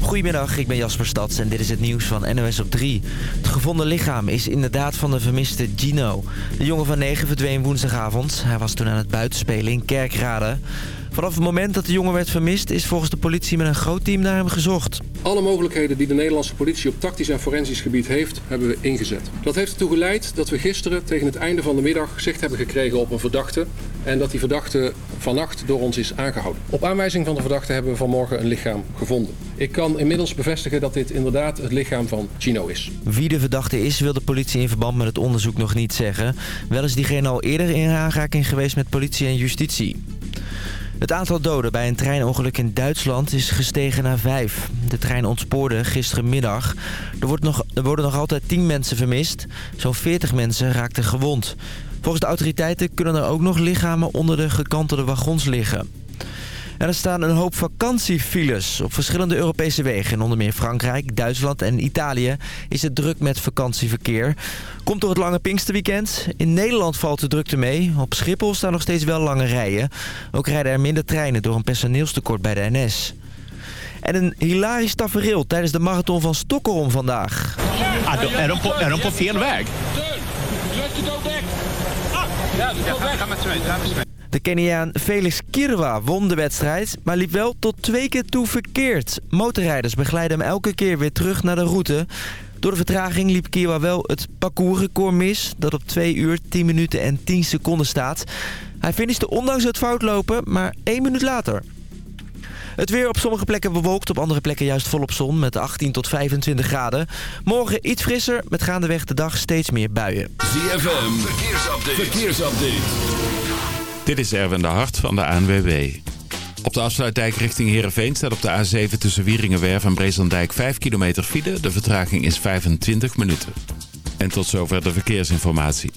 Goedemiddag, ik ben Jasper Stads en dit is het nieuws van NOS op 3. Het gevonden lichaam is inderdaad van de vermiste Gino. De jongen van 9 verdween woensdagavond. Hij was toen aan het buitenspelen in Kerkrade. Vanaf het moment dat de jongen werd vermist is volgens de politie met een groot team naar hem gezocht. Alle mogelijkheden die de Nederlandse politie op tactisch en forensisch gebied heeft, hebben we ingezet. Dat heeft ertoe geleid dat we gisteren tegen het einde van de middag zicht hebben gekregen op een verdachte. En dat die verdachte vannacht door ons is aangehouden. Op aanwijzing van de verdachte hebben we vanmorgen een lichaam gevonden. Ik kan inmiddels bevestigen dat dit inderdaad het lichaam van Chino is. Wie de verdachte is, wil de politie in verband met het onderzoek nog niet zeggen. Wel is diegene al eerder in aanraking geweest met politie en justitie. Het aantal doden bij een treinongeluk in Duitsland is gestegen naar vijf. De trein ontspoorde gisterenmiddag. Er, wordt nog, er worden nog altijd tien mensen vermist. Zo'n 40 mensen raakten gewond. Volgens de autoriteiten kunnen er ook nog lichamen onder de gekantelde wagons liggen. En er staan een hoop vakantiefiles op verschillende Europese wegen. In onder meer Frankrijk, Duitsland en Italië is het druk met vakantieverkeer. Komt door het lange Pinksterweekend. In Nederland valt de drukte mee. Op Schiphol staan nog steeds wel lange rijen. Ook rijden er minder treinen door een personeelstekort bij de NS. En een hilarisch tafereel tijdens de marathon van Stockholm vandaag. Ah, er een po, er een po veel weg? De Keniaan Felix Kirwa won de wedstrijd, maar liep wel tot twee keer toe verkeerd. Motorrijders begeleiden hem elke keer weer terug naar de route. Door de vertraging liep Kirwa wel het parcoursrecord mis... dat op 2 uur, 10 minuten en 10 seconden staat. Hij finishte ondanks het foutlopen, maar één minuut later. Het weer op sommige plekken bewolkt, op andere plekken juist volop zon... met 18 tot 25 graden. Morgen iets frisser, met gaandeweg de dag steeds meer buien. ZFM, verkeersupdate. verkeersupdate. Dit is Erwin de Hart van de ANWB. Op de afsluitdijk richting Heerenveen staat op de A7 tussen Wieringenwerf en Breeslandijk 5 kilometer file. De vertraging is 25 minuten. En tot zover de verkeersinformatie.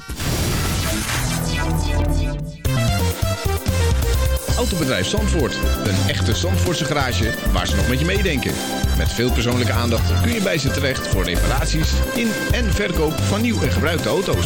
Autobedrijf Zandvoort. Een echte Zandvoortse garage waar ze nog met je meedenken. Met veel persoonlijke aandacht kun je bij ze terecht voor reparaties in en verkoop van nieuw en gebruikte auto's.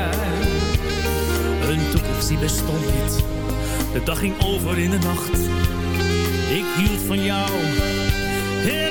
Een toekomst bestond niet. De dag ging over in de nacht. Ik hield van jou en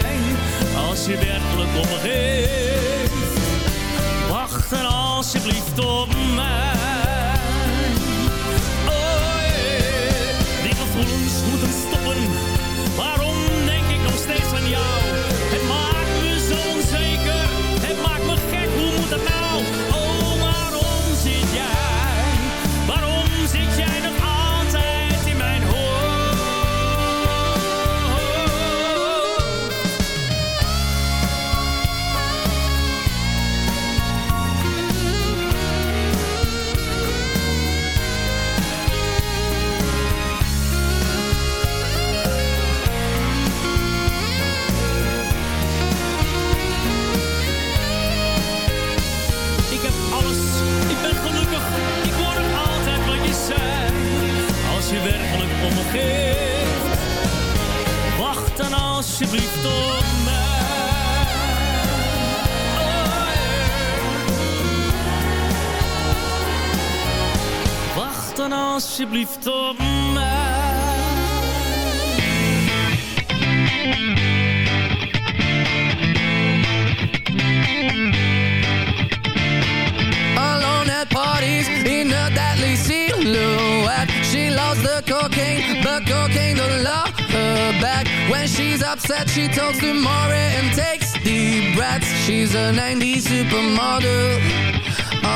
als je werkelijk omgeeft. Wacht dan alsjeblieft op mij. Oh, yeah. Die gevoelens moeten stoppen alsjeblieft op mij. alone at parties in a deadly silhouette. She loves the cocaine, but cocaine don't love her back. When she's upset, she talks to Maury and takes deep breaths. She's a 90s supermodel.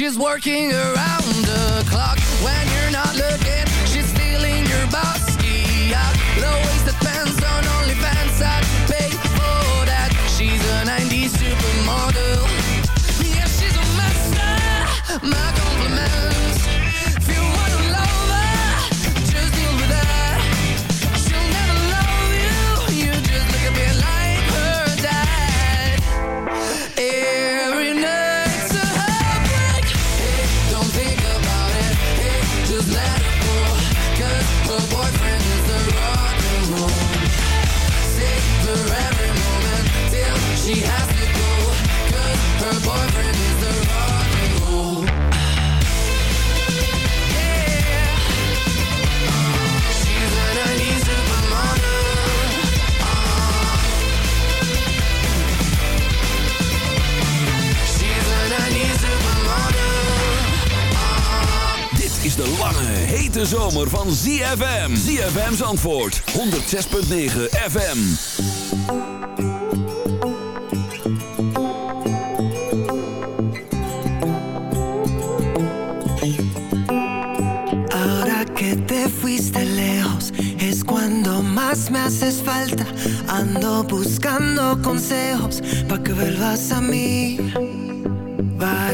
She's working around the clock. When you're hete zomer van ZFM. ZFM's antwoord. 106.9 FM. Ahora que te fuiste lejos es cuando más me haces falta. Ando buscando consejos pa' que vuelvas a mí.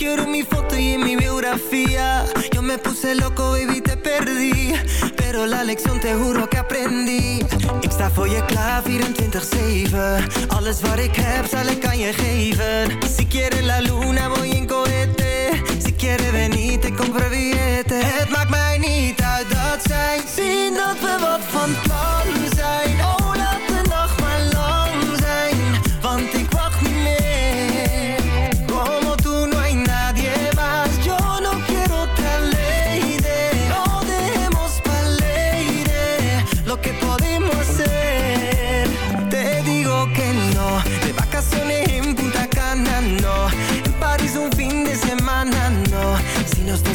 quiero mi foto y mi biografía. Yo me puse loco, baby, te perdí. Pero la lección te juro que aprendí. Ik sta voor je klaar 24-7. Alles wat ik heb zal ik aan je geven. Si quieres la luna voy en cohete. Si quieres venir te compro billete.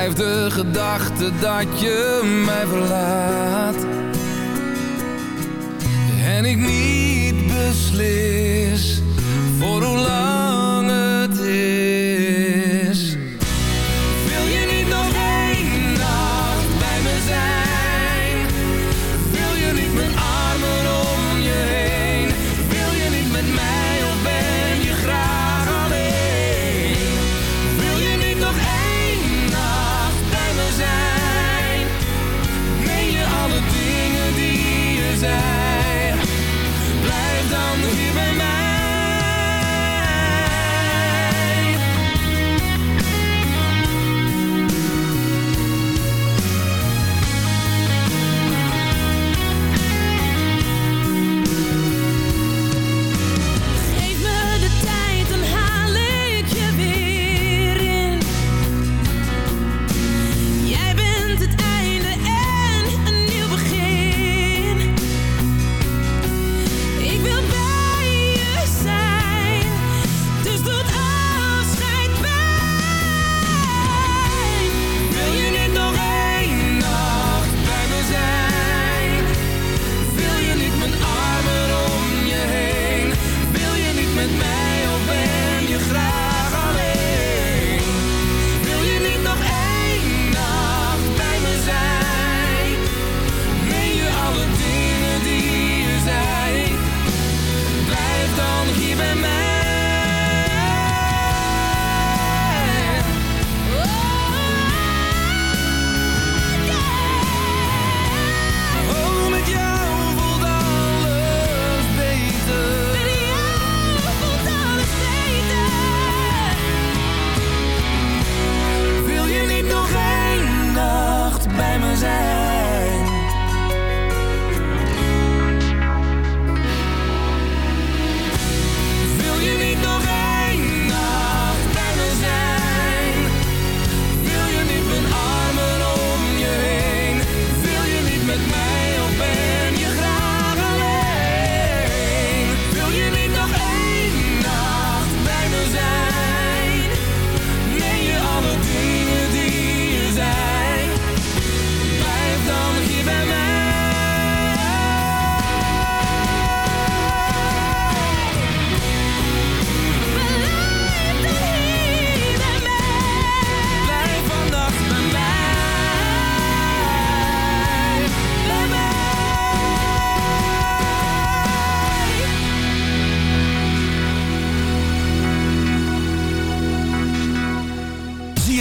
Verdrijf de gedachte dat je mij verlaat. En ik niet beslis voor hoe lang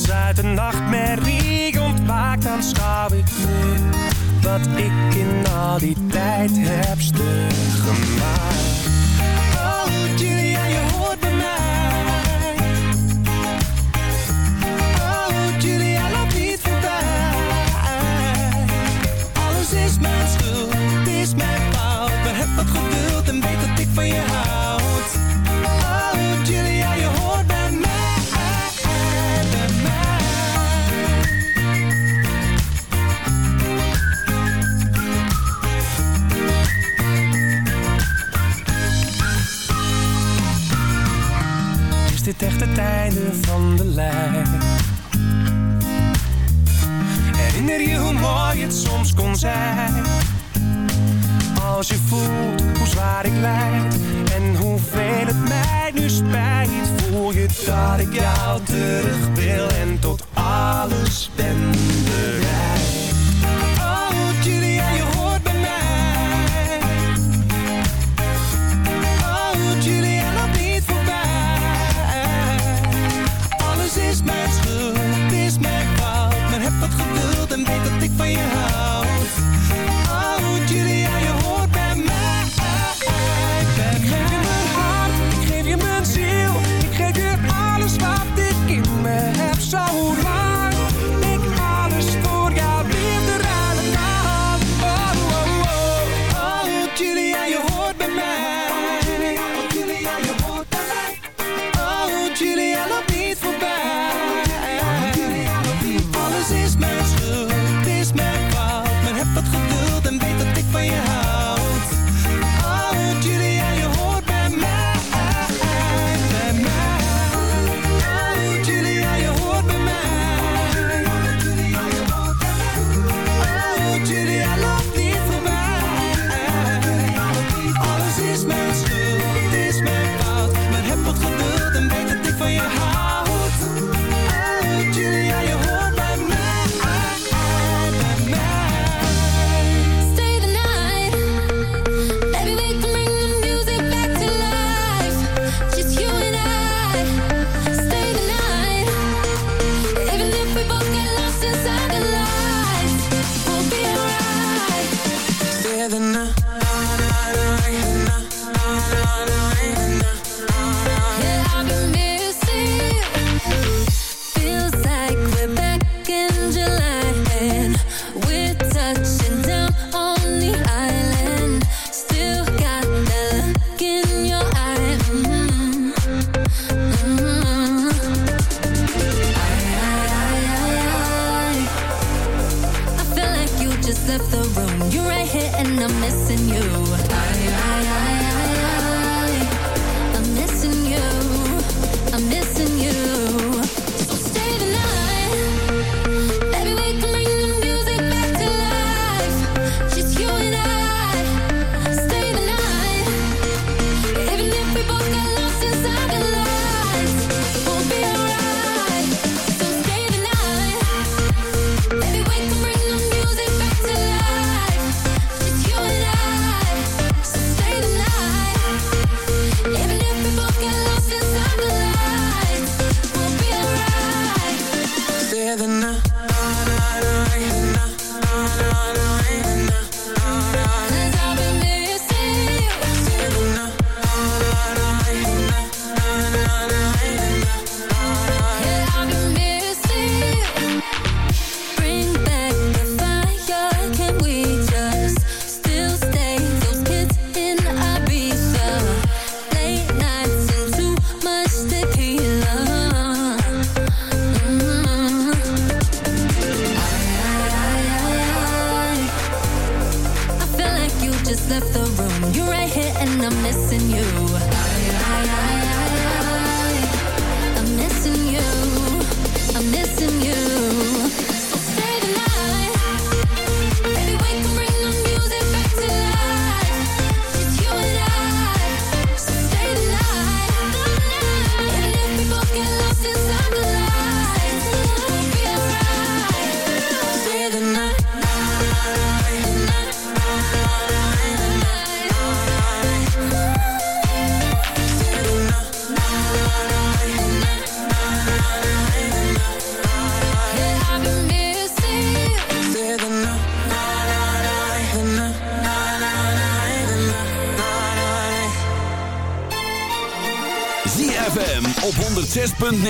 als uit een nachtmerrie ontwaakt, dan schouw ik nu wat ik in al die tijd heb gemaakt.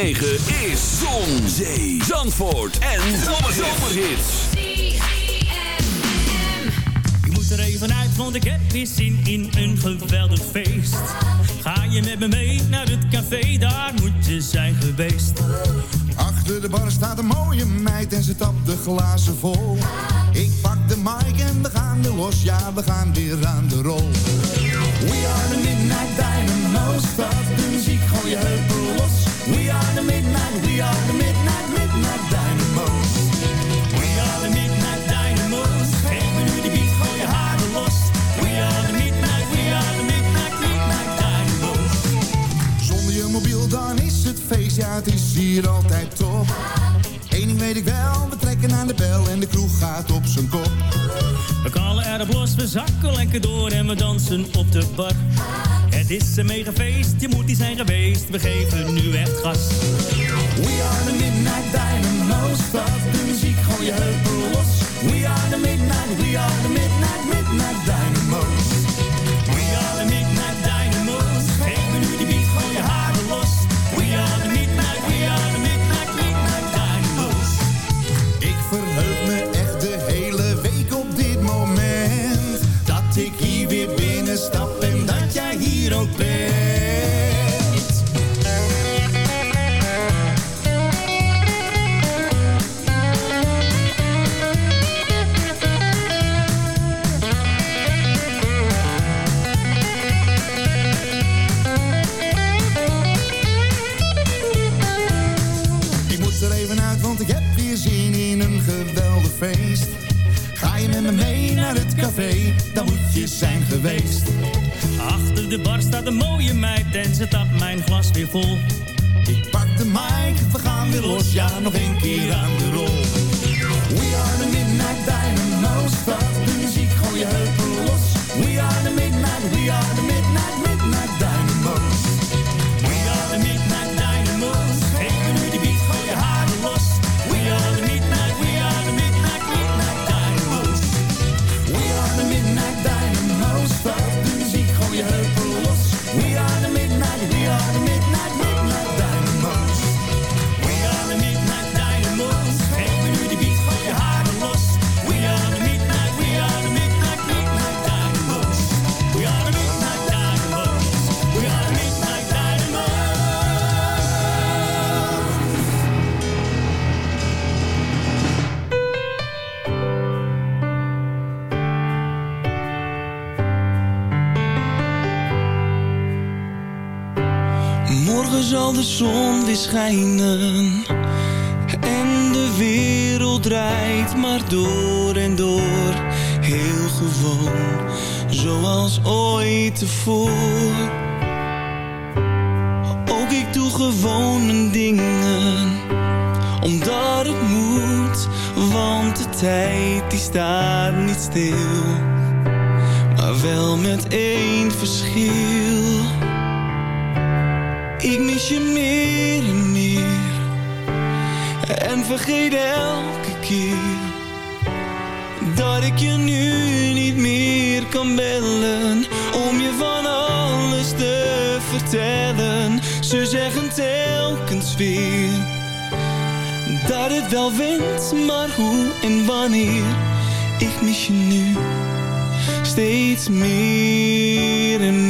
106.9 is Zon, Zee, Zandvoort en Zomerhits. Je moet er even uit, want ik heb weer zin in een geweldig feest. Ga je met me mee naar het café, daar moet je zijn geweest. Achter de bar staat een mooie meid en ze tapt de glazen vol. Ik pak de mic en we gaan er los, ja we gaan weer aan de rol. We are the Midnight Dynamo's, start de muziek, gooi je heupen los. We are the Midnight, we are the Midnight, Midnight Dynamo's. We are the Midnight Dynamo's. Geef me nu die beat, gooi je haren los. We are the Midnight, we are the Midnight, Midnight Dynamo's. Zonder je mobiel dan is het feest, ja het is hier altijd top. Eén ding weet ik wel, we trekken aan de bel en de kroeg gaat op zijn kop. We kallen erop los, we zakken lekker door en we dansen op de bar. Het is een mega feest, je moet die zijn geweest. We geven nu echt gas. We are the Midnight Dynamo's, start de muziek, gooi je heupen los. We are the Midnight, we are the Midnight, Midnight Dynamo's. Café, dan moet je zijn geweest. Achter de bar staat een mooie meid en ze tapt mijn glas weer vol. Ik pak de mic, we gaan weer los, ja nog een keer aan de rol. We are the Midnight Dynamo's, start de muziek, gooi je heupen los. We are the Midnight, we are the Midnight, Midnight Dynamo's. De zon weer schijnen. En de wereld draait maar door en door. Heel gewoon, zoals ooit tevoren. Ook ik doe gewoon mijn dingen Omdat het moet, want de tijd die staat niet stil. Maar wel met één verschil je meer en meer. En vergeet elke keer Dat ik je nu niet meer kan bellen Om je van alles te vertellen. Ze zeggen telkens weer Dat het wel wint, maar hoe en wanneer? Ik mis je nu Steeds meer en meer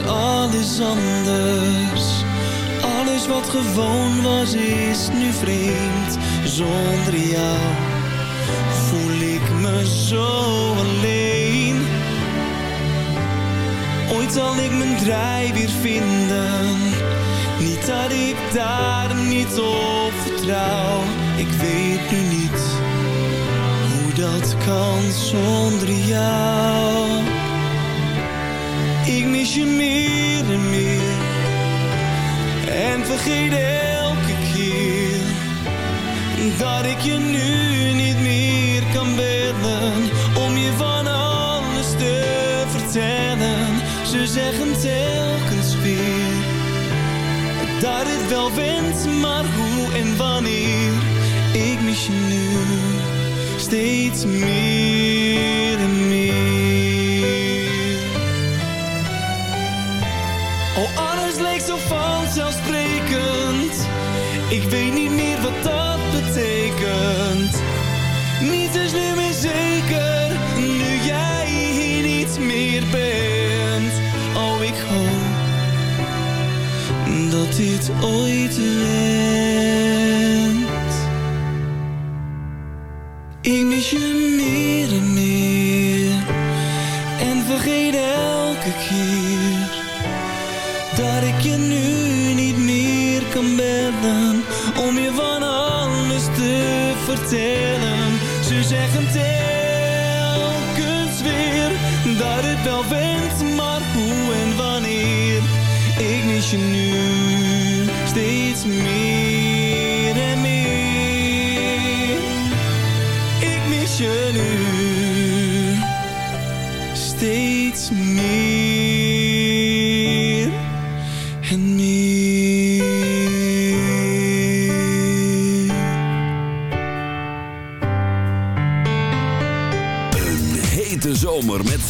alles anders. Alles Alles wat gewoon was is nu vreemd. Zonder jou voel ik me zo alleen. Ooit zal ik mijn draai weer vinden. Niet dat ik daar niet op vertrouw. Ik weet nu niet hoe dat kan zonder jou. Ik mis je meer en meer. En vergeet elke keer dat ik je nu niet meer kan bellen. Om je van alles te vertellen. Ze zeggen telkens weer dat het wel went, maar hoe en wanneer. Ik mis je nu steeds meer vanzelfsprekend. Ik weet niet meer wat dat betekent. Niets is nu meer zeker, nu jij hier niet meer bent. Oh, ik hoop dat dit ooit wendt. Ik mis je meer om van alles te vertellen. Ze zeggen telkens weer dat het wel went, maar hoe en wanneer. Ik mis je nu steeds meer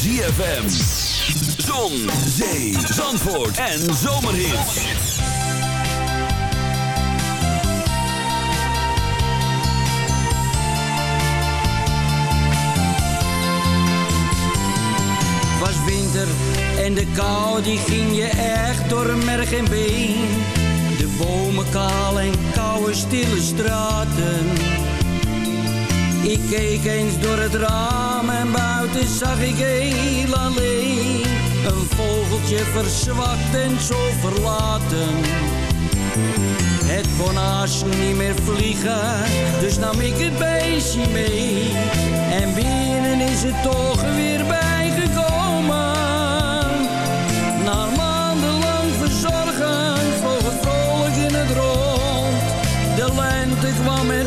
ZFM. Zon, zee, zandvoort en zomerhit. was winter en de kou die ging je echt door merg en been. De bomen kaal en koude stille straten. Ik keek eens door het raam en buiten zag ik heel alleen. Een vogeltje verzwakt en zo verlaten. Het kon haast niet meer vliegen, dus nam ik het beestje mee. En binnen is het toch weer bijgekomen. Na maandenlang verzorgen vloog het vrolijk in het rond. De lente kwam met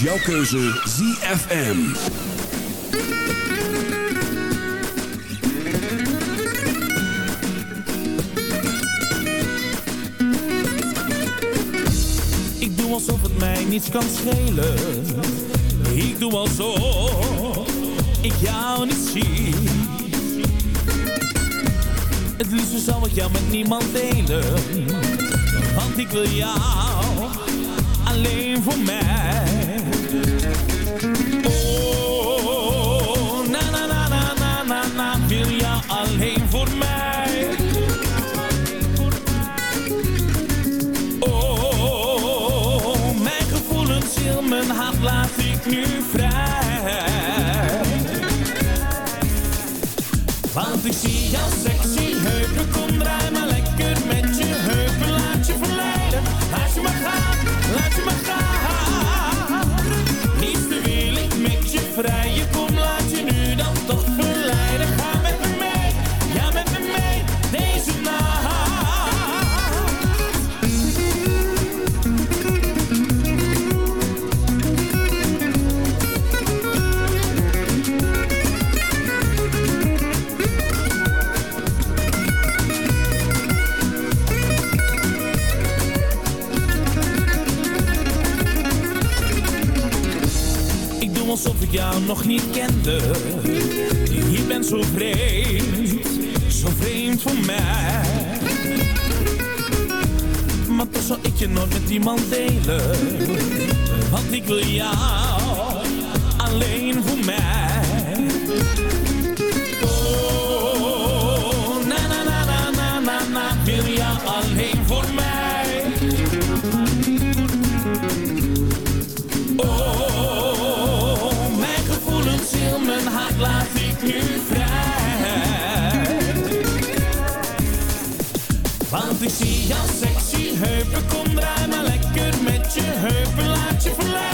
Jouw keuze ZFM. Ik doe alsof het mij niets kan schelen. Ik doe alsof ik jou niet zie. Het liefste zal ik jou met niemand delen. Want ik wil jou alleen voor mij. Oh, na na na na na na na, wil jou alleen voor mij. Oh, mijn gevoelens, heel mijn hart laat ik nu vrij. Want ik zie jouw sexy heupen, kom draai maar lekker met je nog niet kende. Je bent zo vreemd, zo vreemd voor mij. Maar toch zal ik je nooit met iemand delen. Want ik wil jou alleen voor mij. Zie ja sexy heupen, kom draai maar lekker met je heupen, laat je verleiden.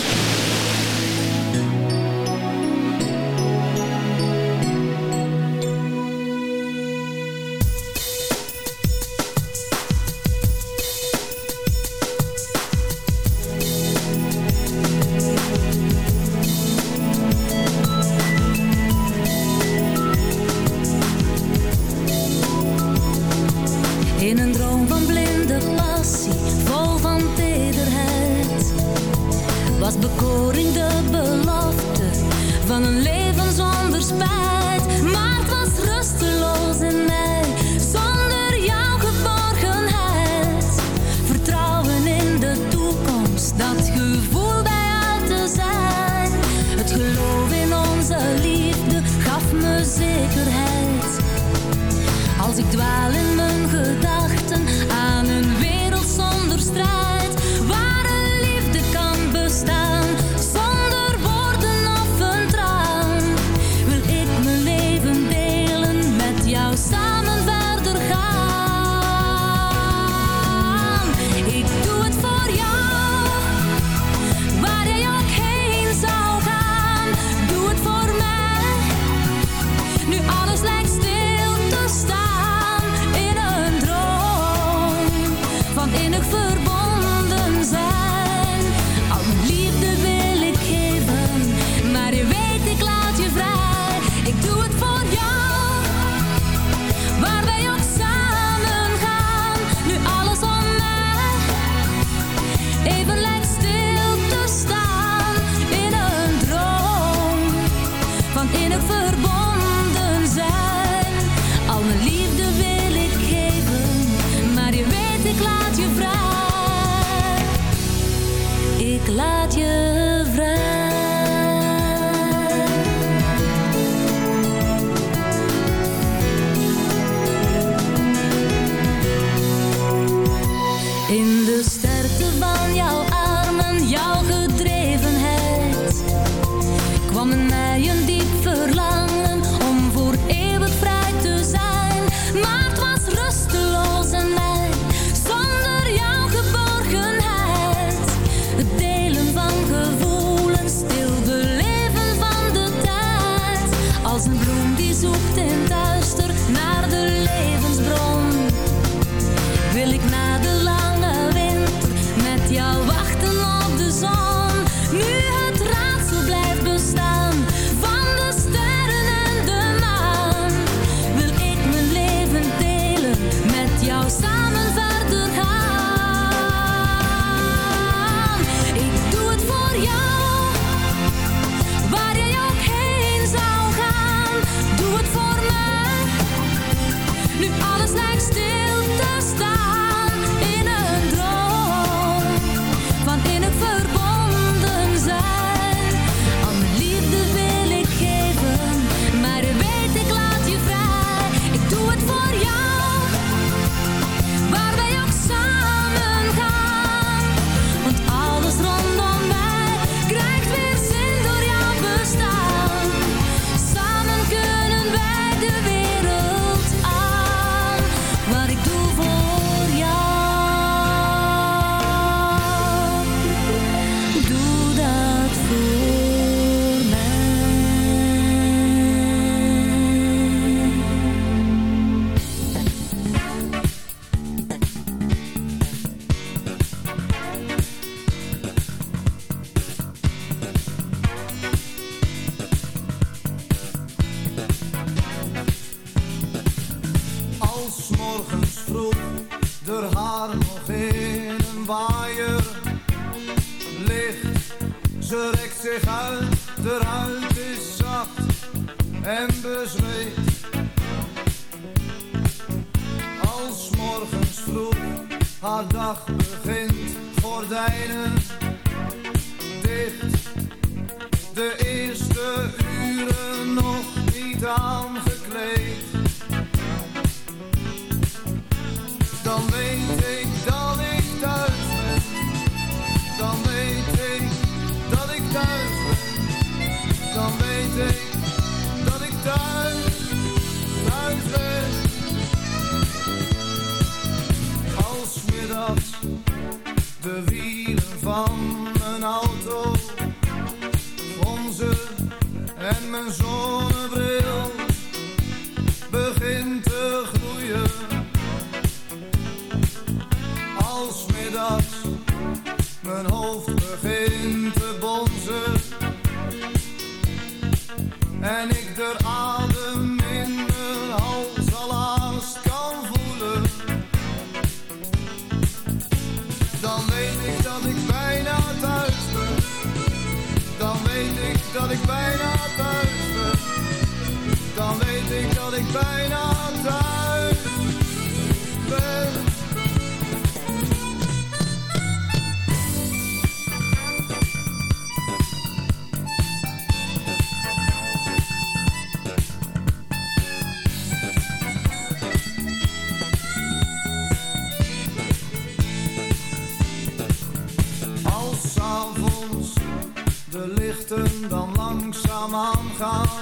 Langzaam aangaan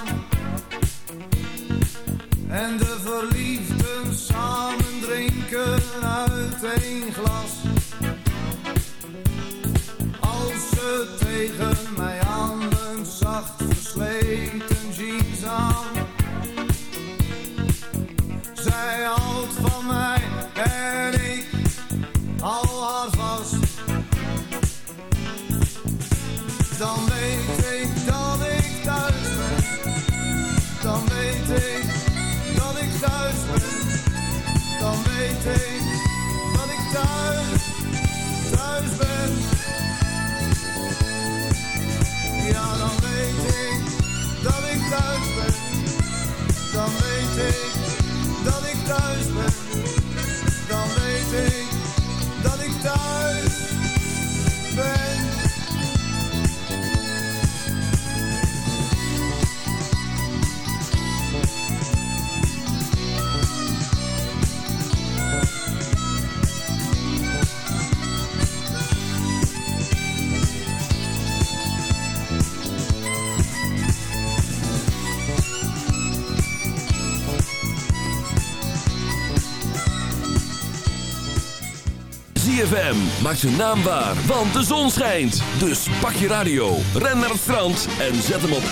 ZFM maakt zijn naam waar, want de zon schijnt. Dus pak je radio, ren naar het strand en zet hem op 106.9.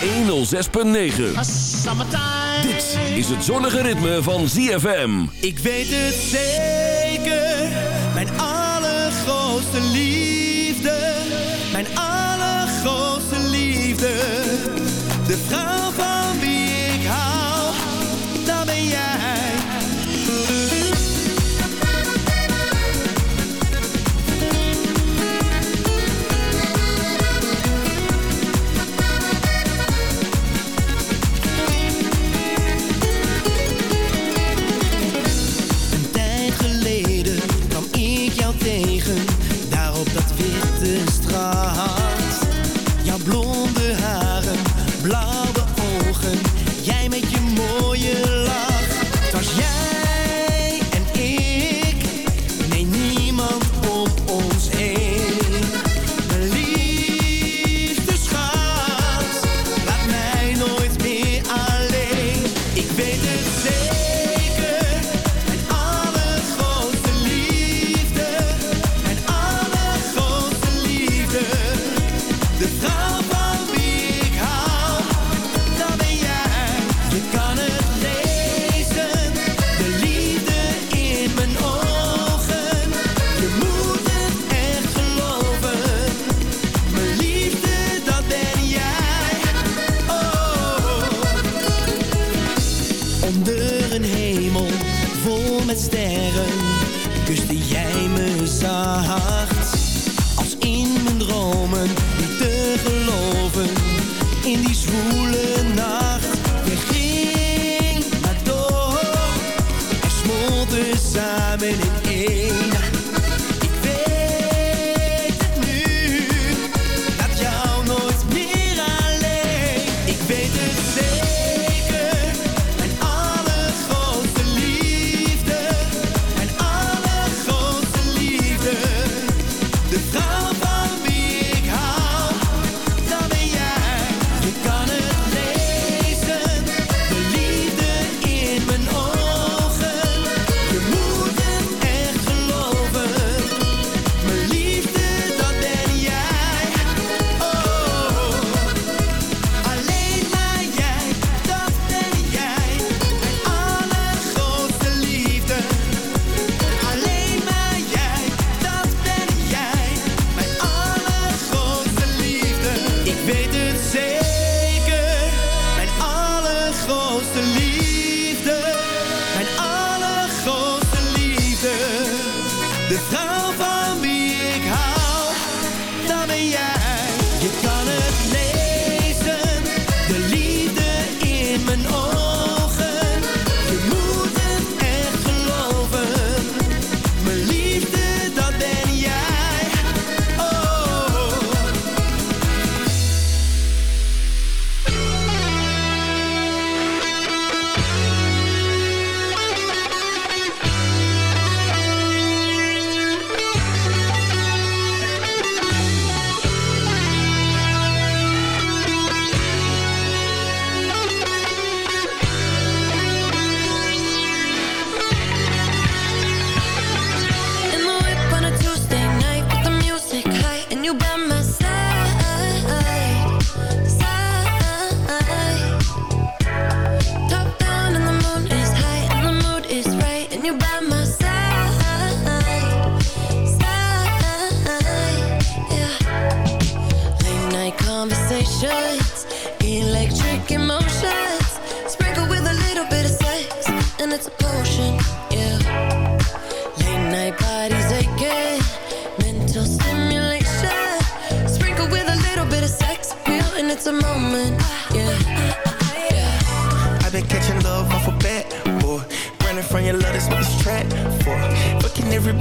Dit is het zonnige ritme van ZFM. Ik weet het zeker, mijn allergrootste liefde, mijn allergrootste liefde. De vrouw van wie ik hou, dat ben jij.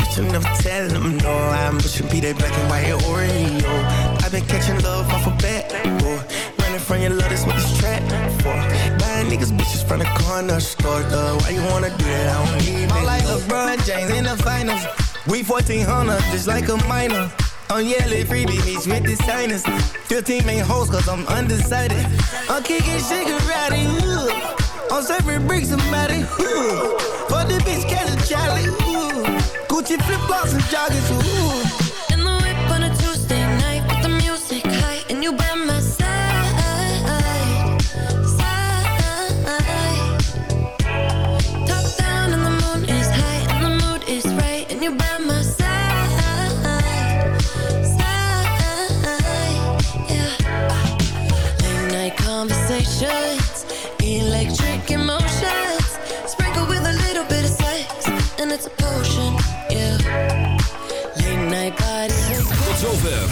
Fucking every bitch, I'm never telling them no. I'm pushing P that black and white Oreo. I've been catching love off a bat, boy. Running from your love, that's what this trap for. Buying niggas bitches from the corner store, though. Why you wanna do that? I don't need I'm like LeBron James in the finals. We 1400, just like a minor. I'm yelling freebie meets with the signers. 15 main hoes, cause I'm undecided. I'm kicking shigarati, ooh. I'm serving bricks matty, ooh. For the bitch, catch a Charlie. Gucci flip flops and joggers, ooh.